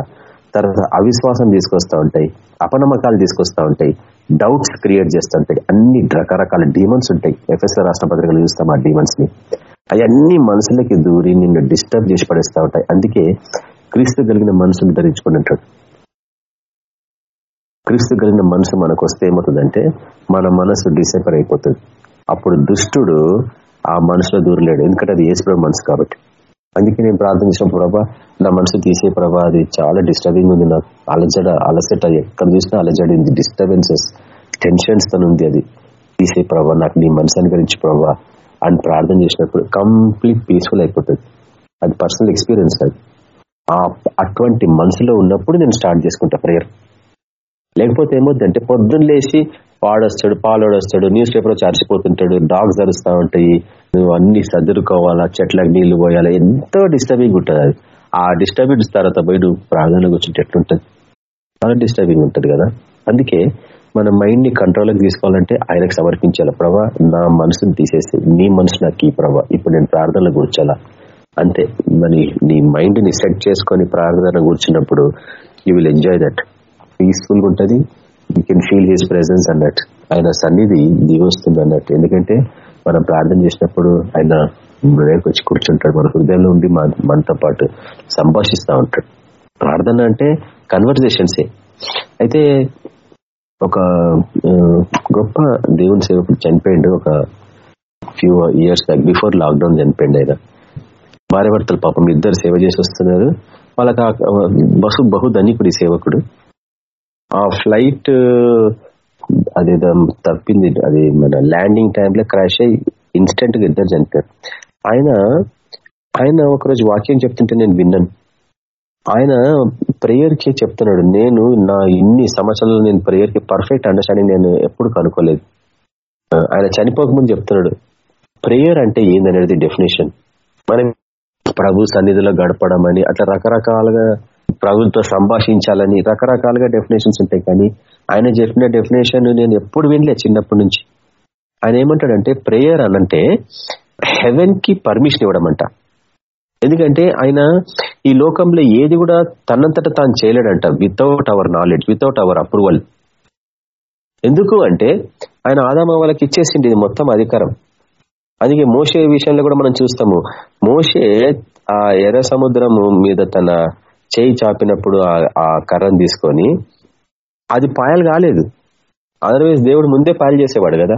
తర్వాత అవిశ్వాసం తీసుకొస్తూ ఉంటాయి అపనమ్మకాలు తీసుకొస్తూ ఉంటాయి. డౌట్స్ క్రియేట్ చేస్తుంటాయి అన్ని రకరకాల డీమన్స్ ఉంటాయి. ఎఫ్ఎస్ఆర్ రాష్ట్ర పత్రికలు చూస్తాం ఆ డీమన్స్ని అవన్నీ మనసులకి దూరి నిన్ను డిస్టర్బ్ చేసి పడేస్తూ ఉంటాయి. అందుకే క్రీస్తు కలిగిన మనసును ధరించుకుని క్రీస్తు కలిగిన మనసు మనకు వస్తే ఏమవుతుందంటే మన మనసు డిసేపర్ అయిపోతుంది. అప్పుడు దుష్టుడు ఆ మనసులో దూరలేడు ఎందుకంటే అది ఏసుప్రభు మనసు కాబట్టి. అందుకే నేను ప్రార్థన ప్రభా నా మనసు తీసే ప్రభా అది చాలా డిస్టర్బింగ్ ఉంది నాకు. అలజడ అలసట ఎక్కడ చూసినా అలజడి ఉంది డిస్టర్బెన్సెస్ టెన్షన్స్తో ఉంది అది. తీసే ప్రభా నాకు నీ మనసు అనుకరించి ప్రభా. అని ప్రార్థన చేసినప్పుడు కంప్లీట్ పీస్ఫుల్ అయిపోతుంది. అది పర్సనల్ ఎక్స్పీరియన్స్ అది. అటువంటి మనసులో ఉన్నప్పుడు నేను స్టార్ట్ చేసుకుంటా ప్రేయర్ లేకపోతే ఏమవుతుందంటే పొద్దున్న లేచి పాడొస్తాడు పాలోడొస్తాడు న్యూస్ పేపర్ చర్చిపోతుంటాడు డాగ్స్ అరుస్తూ ఉంటాయి నువ్వు అన్ని సర్దుకోవాలా చెట్లకు నీళ్ళు పోయాలా ఎంతో డిస్టర్బింగ్ ఉంటుంది అది. ఆ డిస్టర్బెన్స్ తర్వాత పోయి నువ్వు ప్రార్థన కూర్చుంటే ఎట్లుంటుంది చాలా డిస్టర్బింగ్ ఉంటుంది కదా. అందుకే మన మైండ్ని కంట్రోల్కి తీసుకోవాలంటే ఆయనకు సమర్పించాలి ప్రభా నా మనసుని తీసేసి నీ మనసు నాకు ఈ ప్రభా ఇప్పుడు నేను ప్రార్థనలు కూర్చోాలా. అంతే మరి నీ మైండ్ని సెట్ చేసుకొని ప్రార్థన కూర్చున్నప్పుడు యూ విల్ ఎంజాయ్ దట్ పీస్ఫుల్గా ఉంటుంది. You can feel his presence అన్నట్టు ఆయన సన్నిధి దిగొస్తుంది అన్నట్టు. ఎందుకంటే మనం ప్రార్థన చేసినప్పుడు ఆయన వచ్చి కూర్చుంటాడు. మన హృదయంలో ఉండి మనతో పాటు సంభాషిస్తూ ఉంటాడు. ప్రార్థన అంటే కన్వర్జేషన్సే అయితే ఒక గొప్ప దేవుని సేవకుడు చనిపోయిండు. ఒక few years back before lockdown చనిపోయింది ఆయన. భార్యభర్తలు పాపం ఇద్దరు సేవ చేసి వస్తున్నారు. వాళ్ళకి బహు బహు ధనికుడు సేవకుడు. ఆ ఫ్లైట్ అది తప్పింది అది మన ల్యాండింగ్ టైంలో క్రాష్ అయ్యి ఇన్స్టెంట్గా ఇద్దరు చనిపోయారు. ఆయన ఆయన ఒకరోజు వాక్యం చెప్తుంటే నేను విన్నాను. ఆయన ప్రేయర్కి చెప్తున్నాడు నేను నా ఇన్ని సంవత్సరాలు నేను ప్రేయర్కి పర్ఫెక్ట్ అండర్స్టాండింగ్ నేను ఎప్పుడు కనుక్కోలేదు. ఆయన చనిపోకముందు చెప్తున్నాడు ప్రేయర్ అంటే ఏందనేది డెఫినేషన్ మనం ప్రభు సన్నిధిలో గడపడం అని అట్లా రకరకాలుగా ప్రభుత్వ సంభాషించాలని రకరకాలుగా డెఫినేషన్స్ ఉంటాయి కానీ ఆయన చెప్పిన డెఫినేషన్ నేను ఎప్పుడు వినలే చిన్నప్పటి నుంచి. ఆయన ఏమంటాడంటే ప్రేయర్ అనంటే హెవెన్కి పర్మిషన్ ఇవ్వడం అంట ఎందుకంటే ఆయన ఈ లోకంలో ఏది కూడా తనంతట తాను చేయలేడంట without our knowledge without our approval ఎందుకు అంటే ఆయన ఆదామ వాళ్ళకి ఇచ్చేసింది మొత్తం అధికారం. అందుకే మోసే విషయంలో కూడా మనం చూస్తాము. మోసే ఆ ఎర్ర సముద్రము మీద తన చేయి చాపినప్పుడు ఆ కర్రను తీసుకొని అది పాయలు కాలేదు. అదర్వైజ్ దేవుడు ముందే పాయలు చేసేవాడు కదా.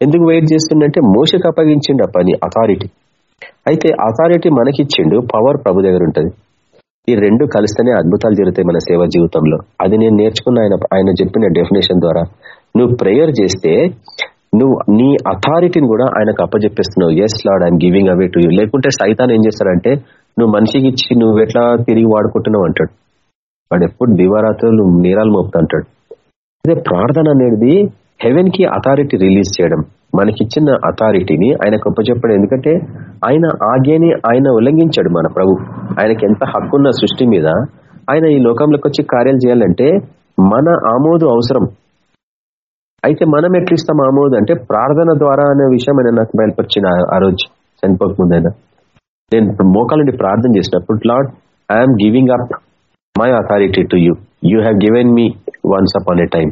ఎందుకు వెయిట్ చేస్తుండంటే మోసకు అప్పగించిండు ఆ పని అథారిటీ అయితే అథారిటీ మనకిచ్చిండు పవర్ ప్రభు దగ్గర ఉంటుంది. ఈ రెండు కలిస్తేనే అద్భుతాలు జరుగుతాయి మన సేవ జీవితంలో. అది నేను నేర్చుకున్న ఆయన ఆయన చెప్పిన డెఫినేషన్ ద్వారా. నువ్వు ప్రేయర్ చేస్తే నువ్వు నీ అథారిటీని కూడా ఆయనకు అప్పచెప్పేస్తున్నావు yes lord I'm giving away to you లేకుంటే సైతాన్ ఏం చేస్తారంటే నువ్వు మనిషికి ఇచ్చి నువ్వు ఎట్లా తిరిగి వాడుకుంటున్నావు అంటాడు. వాడు ఎప్పుడు దివారాత్రులు నేరాలు మోపుతా అంటాడు. అదే ప్రార్థన అనేది హెవెన్కి అథారిటీ రిలీజ్ చేయడం. మనకిచ్చిన అథారిటీని ఆయన చెప్పడం ఎందుకంటే ఆయన ఆజ్ఞని ఆయన ఉల్లంఘించాడు మన ప్రభు. ఆయనకి ఎంత హక్కున్న సృష్టి మీద ఆయన ఈ లోకంలోకి వచ్చి కార్యాలు చేయాలంటే మన ఆమోదు అవసరం. అయితే మనం ఎట్లిస్తాం ఆమోదు అంటే ప్రార్థన ద్వారా అనే విషయం ఆయన నాకు బయలుపరిచిన ఆ రోజు. చనిపోకముందైనా. నేను మోకాలండి ప్రార్థన చేసినప్పుడు lord I'm giving up my authority to you you have given me once upon a time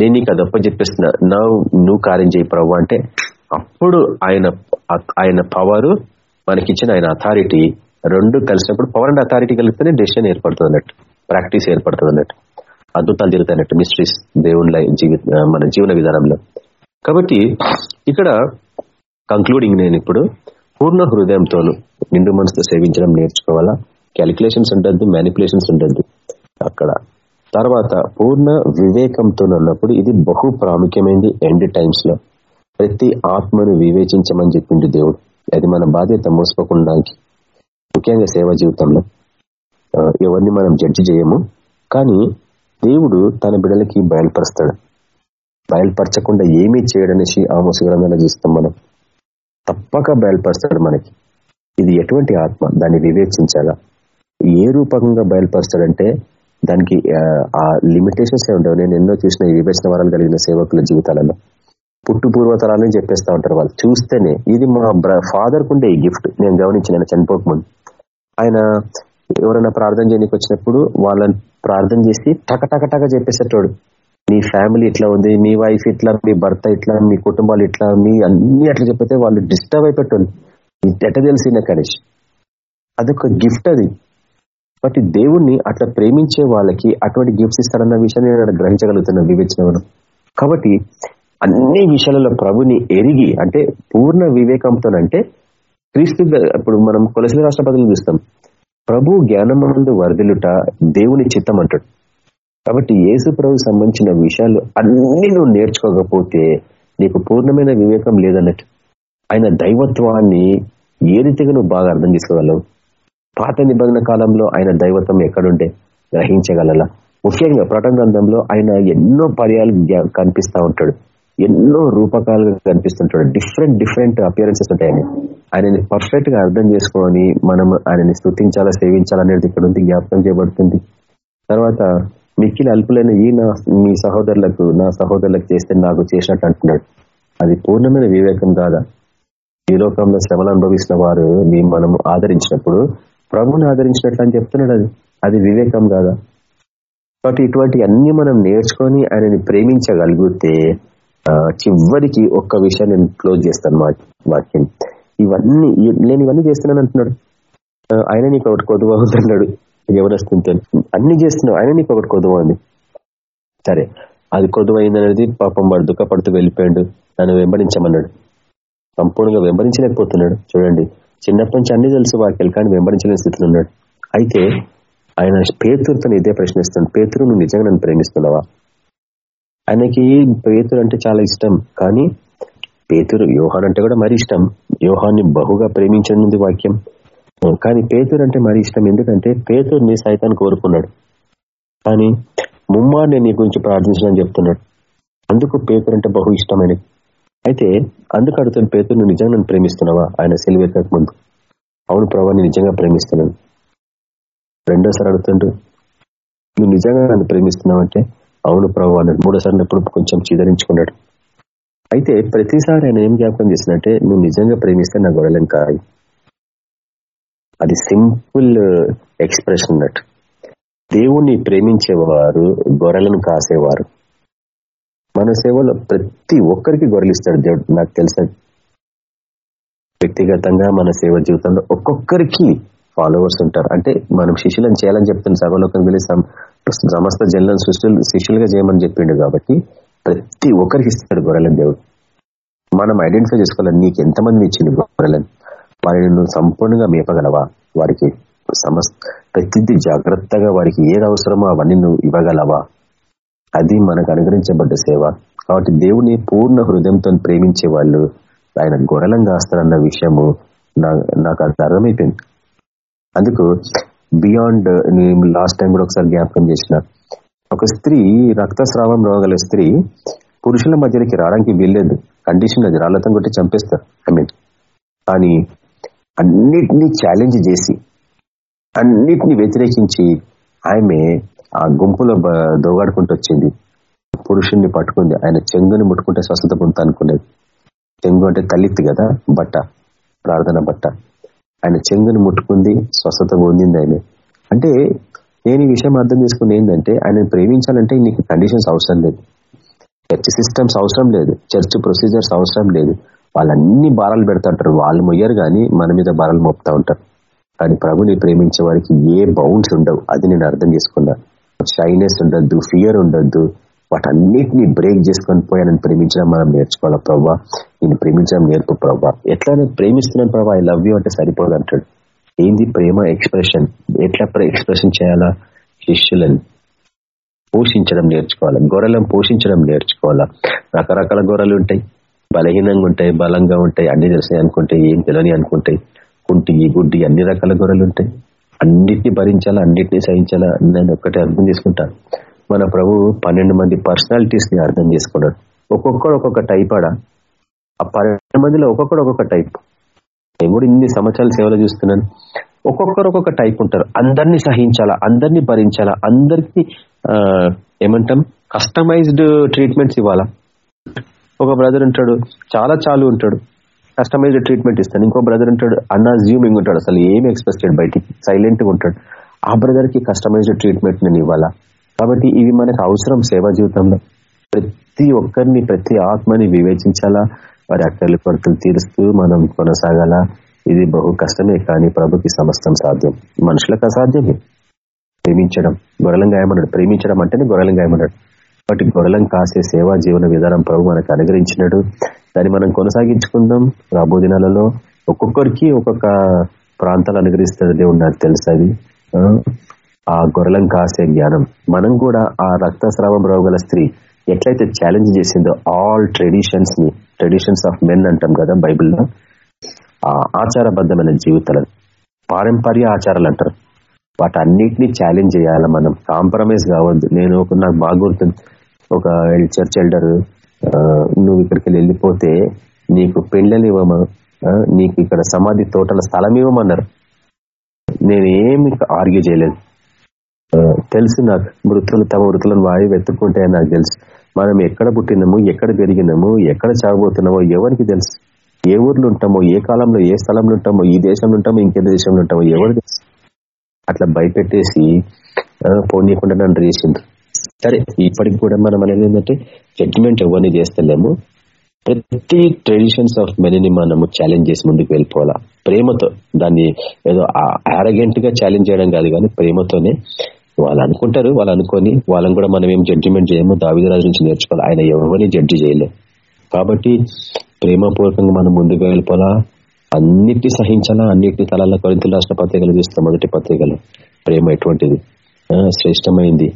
నేను నీకు అది చెప్పిస్తున్నా నా నువ్వు కార్యం చేయి ప్రభు. అంటే అప్పుడు ఆయన ఆయన పవరు మనకిచ్చిన ఆయన అథారిటీ రెండు కలిసినప్పుడు పవర్ అండ్ అథారిటీ కలిస్తేనే డెసిషన్ ఏర్పడుతుంది అన్నట్టు ప్రాక్టీస్ ఏర్పడుతుంది అన్నట్టు అద్భుతాలు జరుగుతాయన్నట్టు మిస్ట్రీస్ దేవుని జీవిత మన జీవన విధానంలో. కాబట్టి ఇక్కడ కంక్లూడింగ్ నేను ఇప్పుడు పూర్ణ హృదయంతోను నిండు మనసుతో సేవించడం నేర్చుకోవాలా? క్యాలిక్యులేషన్స్ ఉండద్దు మ్యానిపులేషన్స్ ఉండద్దు. అక్కడ. తర్వాత పూర్ణ వివేకంతో ఉన్నప్పుడు ఇది బహు ప్రాముఖ్యమైనది ఎండ్ టైమ్స్లో. ప్రతి ఆత్మను వివేచించమని చెప్పింది దేవుడు. అది మన బాధ్యత మోసపోకుండా ముఖ్యంగా సేవా జీవితంలో. ఎవరిని మనం జడ్జి చేయము. కానీ దేవుడు తన బిడ్డలకి బయలుపరుస్తాడు. బయలుపరచకుండా ఏమీ చేయడనేసి ఆమోసగ్రంథంలో చూస్తాం మనం. తప్పక బయలుపరుస్తాడు మనకి. ఇది ఎటువంటి ఆత్మ? దాన్ని వివేచించాలా? ఏ రూపకంగా బయలుపరుస్తాడంటే దానికి ఆ లిమిటేషన్స్ ఉండవు. నేను ఎన్నో చూసిన ఈ వివేచన వరాలు కలిగిన సేవకుల జీవితాలలో. పుట్టు పూర్వతరాలని చెప్పేస్తా ఉంటారు వాళ్ళు. చూస్తేనే ఇది మా ఫాదర్ కుండే ఈ గిఫ్ట్. నేను గమనించిన చనిపోకముందు ఆయన ఎవరైనా ప్రార్థన చేయడానికి వచ్చినప్పుడు వాళ్ళని ప్రార్థన చేసి టక టక టక చెప్పేసేటోడు. మీ ఫ్యామిలీ ఇట్లా ఉంది మీ వైఫ్ ఇట్లా మీ భర్త ఇట్లా మీ కుటుంబాలు ఇట్లా మీ అన్ని అట్లా చెప్పితే వాళ్ళు డిస్టర్బ్ అయిపెట్టాలి ఎట్ట తెలిసిన కనీష్ అదొక గిఫ్ట్ అది. బట్ దేవుణ్ణి అట్లా ప్రేమించే వాళ్ళకి అటువంటి గిఫ్ట్స్ ఇస్తారన్న విషయాన్ని నేను గ్రహించగలుగుతున్నాను వివేచన కాబట్టి అన్ని విషయాలలో ప్రభుని ఎరిగి అంటే పూర్ణ వివేకంతోనంటే క్రీస్తు ఇప్పుడు మనం కొలసిన రాష్ట్రపతులు చూస్తాం. ప్రభు జ్ఞానమందు వరదలుట దేవుని చిత్తం అంటాడు కాబట్టి యేసు ప్రభు సంబంధించిన విషయాలు అన్ని నువ్వు నేర్చుకోకపోతే నీకు పూర్ణమైన వివేకం లేదన్నట్టు. ఆయన దైవత్వాన్ని ఏ రీతిగా నువ్వు బాగా అర్థం చేసుకోగలవు? పాత నిబంధన కాలంలో ఆయన దైవత్వం ఎక్కడుంటే గ్రహించగలలా? ముఖ్యంగా ప్రటన గ్రంథంలో ఆయన ఎన్నో పర్యాలు కనిపిస్తూ ఉంటాడు. ఎన్నో రూపకాలుగా కనిపిస్తుంటాడు. డిఫరెంట్ డిఫరెంట్ అపియరెన్సెస్ ఉంటాయని ఆయనని పర్ఫెక్ట్గా అర్థం చేసుకొని మనం ఆయనని స్థుతించాలా సేవించాలనేది ఇక్కడ ఉంది జ్ఞాపకం చేయబడుతుంది. తర్వాత మిక్కిలి అల్పులైన ఈ నా మీ సహోదరులకు నా సహోదరులకు చేస్తే నాకు చేసినట్టు అంటున్నాడు. అది పూర్ణమైన వివేకం కాదా? ఈ లోకంలో శ్రమలు అనుభవిస్తున్న వారు మనం ఆదరించినప్పుడు ప్రభుని ఆదరించినట్లు అని చెప్తున్నాడు అది. అది వివేకం కాదా? కాబట్టి ఇటువంటి అన్ని మనం నేర్చుకొని ఆయనని ప్రేమించగలిగితే చివరికి ఒక్క విషయం నేను క్లోజ్ చేస్తాను వాక్యం. ఇవన్నీ నేను ఇవన్నీ చేస్తున్నాను అంటున్నాడు. ఆయన నీకు ఒకటి కొద్దిగా ఉంటున్నాడు అంటున్నాడు ఎవరస్తుంటే అన్ని చేస్తున్నావు ఆయన నీకు ఒకటి కొద్దువ సరే అది కొద్దువైందనేది పాపం వాడు దుఃఖపడుతూ వెళ్ళిపోయాడు నన్ను వెంబడించమన్నాడు. సంపూర్ణంగా వెంబడించలేకపోతున్నాడు. చూడండి చిన్నప్పటి నుంచి అన్ని తెలుసు వాక్యాలు కానీ వెంబడించలేని స్థితిలో ఉన్నాడు. అయితే ఆయన పేతురుతో ఇదే ప్రశ్నిస్తున్నాడు పేతురు నువ్వు నిజంగా నన్ను ప్రేమిస్తున్నావా? ఆయనకి పేతురు అంటే చాలా ఇష్టం కానీ పేతురు యోహాన్ అంటే కూడా మరీ ఇష్టం. యోహాన్ని బహుగా ప్రేమించనుంది వాక్యం. కానీ పేతురు అంటే మరి ఇష్టం. ఎందుకంటే పేతుర్ని సైతాన్ని కోరుకున్నాడు. కానీ ముమ్మా నేను నీ గురించి ప్రార్థించడం చెప్తున్నాడు. అందుకు పేతురు అంటే బహు ఇష్టమైనది. అయితే అందుకు అడుగుతున్న పేతురు నిజంగా నన్ను ప్రేమిస్తున్నావా? ఆయన సెలివేక ముందు. అవును ప్రభా నేను నిజంగా ప్రేమిస్తున్నాను. రెండోసారి అడుగుతుండు నువ్వు నిజంగా నన్ను ప్రేమిస్తున్నావంటే అవును ప్రభు అన్నాడు. మూడోసారి ఎప్పుడు కొంచెం చిదరించుకున్నాడు. అయితే ప్రతిసారి ఆయన ఏం జ్ఞాపకం చేసినట్టే నువ్వు నిజంగా ప్రేమిస్తే నా గొడవలేం కాదు. అది సింపుల్ ఎక్స్ప్రెషన్ అన్నట్టు. దేవుణ్ణి ప్రేమించేవారు గొర్రెలను కాసేవారు. మన సేవలో ప్రతి ఒక్కరికి గొర్రెలిస్తాడు దేవుడు నాకు తెలుసు వ్యక్తిగతంగా మన సేవ జీవితంలో ఒక్కొక్కరికి ఫాలోవర్స్ ఉంటారు. అంటే మనం శిష్యులను చేయాలని చెప్తున్న సభలోకి వెళ్ళి సమస్త జన్లను సృష్టిలు శిష్యులుగా చేయమని చెప్పిండు కాబట్టి ప్రతి ఒక్కరికి ఇస్తాడు గొర్రెలను దేవుడు. మనం ఐడెంటిఫై చేసుకోవాలి నీకు ఎంతమంది ఇచ్చింది గొర్రెలను? వారిని సంపూర్ణంగా మేపగలవా? వారికి సమస్త ప్రతిదీ జాగ్రత్తగా వారికి ఏది అవసరమో అవన్నీ నువ్వు ఇవ్వగలవా? అది మనకు అనుగ్రహించబడ్డ సేవ. కాబట్టి దేవుని పూర్ణ హృదయంతో ప్రేమించే వాళ్ళు ఆయన గొడలం కాస్తారన్న విషయము నాకు అది అర్థమైపోయింది. అందుకు బియాండ్ నేను లాస్ట్ టైం కూడా ఒకసారి జ్ఞాపకం చేసిన. ఒక స్త్రీ రక్తస్రావం రోగల స్త్రీ పురుషుల మధ్యలోకి రావడానికి వీల్లేదు. కండిషన్ అది రాళ్ళతో కొట్టి చంపేస్తారు. I mean. కానీ అన్నిటినీ ఛాలెంజ్ చేసి అన్నిటిని వ్యతిరేకించి ఆమె ఆ గుంపులో దోగాడుకుంటూ వచ్చింది. పురుషుణ్ణి పట్టుకుంది. ఆయన చెంగుని ముట్టుకుంటే స్వస్థత పొందుతా అనుకునేది. చెంగు అంటే తల్లిత్తి కదా బట్ట ప్రార్థన బట్ట. ఆయన చెంగుని ముట్టుకుంది స్వస్థత పొందింది ఆయన అంటే నేను ఈ విషయం అర్థం చేసుకుని ఏంటంటే ఆయన ప్రేమించాలంటే నీకు కండిషన్స్ అవసరం లేదు. చర్చ్ సిస్టమ్స్ అవసరం లేదు. చర్చ్ ప్రొసీజర్స్ అవసరం లేదు. వాళ్ళన్ని భారాలు పెడతా వాళ్ళు మొయ్యరు కానీ మన మీద భారాలు మోపుతా ఉంటారు. కానీ ప్రభుని ప్రేమించే వారికి ఏ బౌండ్స్ ఉండవు. అది నేను అర్థం చేసుకున్నా. షైనెస్ ఉండద్దు ఫియర్ ఉండద్దు. వాటన్నిటిని బ్రేక్ చేసుకొని పోయానని ప్రేమించడం మనం నేర్చుకోవాలా ప్రభావ నేను ప్రేమించడం నేర్పు ప్రభావ ఎట్లా నేను ప్రేమిస్తున్నాను ప్రభావ ఐ లవ్ యూ అంటే సరిపోదు అంటాడు. ఏంది ప్రేమ ఎక్స్ప్రెషన్ ఎట్లా ఎక్స్ప్రెషన్ చేయాలా? శిష్యులని పోషించడం నేర్చుకోవాలా? గొర్రెలను పోషించడం నేర్చుకోవాలా? రకరకాల గొర్రెలు ఉంటాయి. బలహీనంగా ఉంటాయి బలంగా ఉంటాయి అన్ని తెలిసాయి అనుకుంటాయి ఏం తెలియని అనుకుంటాయి కుంటి గుడ్డి అన్ని రకాల గొర్రెలు ఉంటాయి. అన్నిటిని భరించాలా అన్నిటిని సహించాలా నేను ఒక్కటే అర్థం చేసుకుంటాను మన ప్రభు పన్నెండు మంది పర్సనాలిటీస్ని అర్థం చేసుకున్నాడు. ఒక్కొక్కడు ఒక్కొక్క టైప్ ఆడ? ఆ పన్నెండు మందిలో ఒక్కొక్కడు ఒక్కొక్క టైప్ నేను కూడా ఇన్ని సంవత్సరాలు సేవలు చూస్తున్నాను. ఒక్కొక్కరు ఒక్కొక్క టైప్ ఉంటారు. అందరినీ సహించాలా అందరినీ భరించాలా అందరికీ ఏమంటాం? కస్టమైజ్డ్ ట్రీట్మెంట్స్ ఇవ్వాలా? ఒక బ్రదర్ ఉంటాడు చాలా చాలు ఉంటాడు. కస్టమైజ్డ్ ట్రీట్మెంట్ ఇస్తాను ఇంకో బ్రదర్ ఉంటాడు అన్అజ్యూమింగ్ ఉంటాడు. అసలు ఏమి ఎక్స్పెక్టెడ్ బయటికి. సైలెంట్గా ఉంటాడు. ఆ బ్రదర్కి కస్టమైజ్డ్ ట్రీట్మెంట్ నేను ఇవ్వాలా? కాబట్టి ఇవి మనకు అవసరం సేవా జీవితంలో. ప్రతి ఒక్కరిని ప్రతి ఆత్మని వివేచించాలా? వారి అక్కర్ల కొరతలు తీరుస్తూ మనం కొనసాగాల? ఇది బహు కష్టమే కానీ ప్రభుకి సమస్తం సాధ్యం. మనుషులకు అసాధ్యమే. ప్రేమించడం గొర్రెలం గాయమన్నాడు ప్రేమించడం అంటేనే గొర్రెలం గాయమన్నాడు కాబట్టి గొడలం కాసే సేవా జీవన విధానం ప్రభు మనకు అనుగ్రహించినాడు. దాన్ని మనం కొనసాగించుకుందాం. రాబో దినాలలో ఒక్కొక్కరికి ఒక్కొక్క ప్రాంతాలు అనుగ్రహిస్తుంది దేవుడు నాకు తెలుసు అది ఆ గొర్రెలం కాసే జ్ఞానం. మనం కూడా ఆ రక్తస్రావం రోగల స్త్రీ ఎట్లయితే ఛాలెంజ్ చేసిందో ఆల్ ట్రెడిషన్స్ని ట్రెడిషన్స్ ఆఫ్ మెన్ అంటాం కదా బైబిల్లో ఆ ఆచారబద్ధమైన జీవితాలను పారంపర్య ఆచారాలు అంటారు. వాటన్నిటిని ఛాలెంజ్ చేయాలి మనం. కాంప్రమైజ్ కావద్దు. నేను ఒక నాకు బాగా గుర్తుంది ఒక చర్చ్ ఎల్డర్ నువ్వు ఇక్కడికి వెళ్ళిపోతే నీకు పెండ్లని ఇవ్వమా? నీకు ఇక్కడ సమాధి తోటల స్థలం ఇవ్వమన్నారు. నేనేమి ఆర్గ్యూ చేయలేదు. తెలుసు నాకు మృతులు తమ మృతులను వాయి వెతుక్కుంటే నాకు తెలుసు. మనం ఎక్కడ పుట్టినాము ఎక్కడ పెరిగినాము ఎక్కడ చావబోతున్నామో ఎవరికి తెలుసు? ఏ ఊర్లో ఉంటామో ఏ కాలంలో ఏ స్థలంలో ఉంటామో ఈ దేశంలో ఉంటామో ఇంకే దేశంలో ఉంటామో ఎవరు తెలుసు? అట్లా భయపెట్టేసి పోనీయకుండా నన్ను రేసిండ్రు. సరే ఇప్పటికి కూడా మనం అనేది ఏంటంటే జడ్జిమెంట్ ఎవరిని చేస్తలేము. ప్రతి ట్రెడిషన్స్ ఆఫ్ మెనీని మనము ఛాలెంజ్ చేసి ముందుకు వెళ్ళిపోవాలా. ప్రేమతో దాన్ని ఏదో ఆరగెంట్గా ఛాలెంజ్ చేయడం కాదు కానీ ప్రేమతోనే వాళ్ళు అనుకుంటారు వాళ్ళు అనుకొని వాళ్ళని కూడా మనం ఏం జడ్జిమెంట్ చేయము. దావిదరాజు నుంచి నేర్చుకోవాలి. ఆయన ఎవరిని జడ్జి చేయలే. కాబట్టి ప్రేమపూర్వకంగా మనం ముందుకు వెళ్ళిపోవాలా. అన్నిటిని సహించాలా అన్నిటిని తలాల కొరింతలు రాష్ట్ర పత్రికలు చూస్తాం మొదటి పత్రికలు. ప్రేమ ఎటువంటిది? శ్రేష్టమైంది.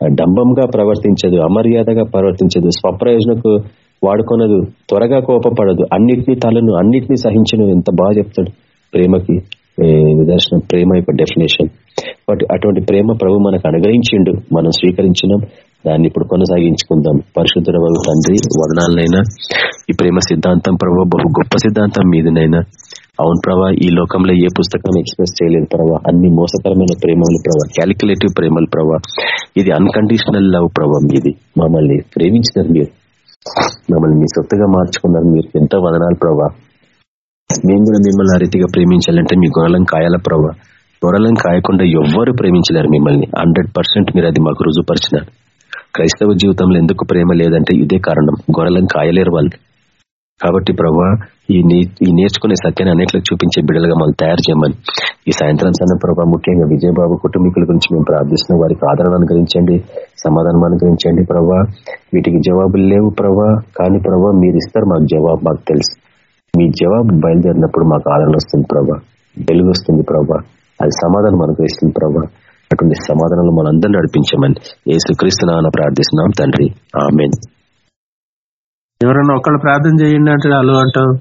డంబంగా ప్రవర్తించదు అమర్యాదగా ప్రవర్తించదు స్వప్రయోజనకు వాడుకొనదు త్వరగా కోపపడదు అన్నిటినీ తలను అన్నిటినీ సహించను ఎంత బాగా చెప్తాడు. ప్రేమకి నిదర్శనం ప్రేమ యొక్క డెఫినేషన్ బట్ అటువంటి ప్రేమ ప్రభు మనకు అనుగ్రహించిండు మనం స్వీకరించినాం దాన్ని ఇప్పుడు కొనసాగించుకుందాం. పరిశుద్ధుల తండ్రి వర్ణాలనైనా ఈ ప్రేమ సిద్ధాంతం ప్రభు బహు గొప్ప సిద్ధాంతం మీదనైనా. అవును ప్రభా ఈ లోకంలో ఏ పుస్తకం ఎక్స్ప్రెస్ చేయలేదు ప్రభా. అన్ని మోసకరమైన ప్రేమలు ప్రభా క్యాలిక్యులేటివ్ ప్రేమలు ప్రభా. ఇది అన్కండిషనల్ లవ్ ప్రభా ఇది మమ్మల్ని ప్రేమించినారు మీరు. మమ్మల్ని మీ సొత్తగా మార్చుకున్నారు మీరు. ఎంతో వదనాలు ప్రభా. మేము కూడా మిమ్మల్ని ఆ రీతిగా ప్రేమించాలంటే మీ గొర్రెలను కాయాల ప్రభా. గొర్రెలను కాయకుండా ఎవ్వరు ప్రేమించలేరు మిమ్మల్ని. హండ్రెడ్ మీరు అది మాకు రుజుపరిచినారు క్రైస్తవ జీవితంలో ఎందుకు ప్రేమ లేదంటే ఇదే కారణం. గొర్రెలను కాయలేరు వాళ్ళు. కాబట్టి ప్రభా ఈ ఈ నేర్చుకునే సత్యాన్ని అనేకలకు చూపించే బిడ్డలుగా మనం తయారు చేయమని. ఈ సాయంత్రం సన్న ప్రభా ముఖ్యంగా విజయబాబు కుటుంబీకుల గురించి మేము ప్రార్థిస్తున్నాం. వారికి ఆదరణ అనుగ్రహించండి సమాధానం అనుగ్రహించండి ప్రభా. వీటికి జవాబులు లేవు ప్రభా కానీ ప్రభా మీరు ఇస్తారు మాకు జవాబు మాకు తెలుసు. మీ జవాబు బయలుదేరినప్పుడు మాకు ఆదరణ వస్తుంది ప్రభా. వెలుగు వస్తుంది ప్రభా. అది సమాధానం అనుగ్రహిస్తుంది ప్రభా. అటువంటి సమాధానాలు మనందరినీ నడిపించమని. ఏసుక్రీస్తున్నా ప్రార్థిస్తున్నాం తండ్రి. ఆమెన్. ఎవరన్నా ఒకళ్ళు ప్రార్థన చేయండి అంటే అలు అంటావు.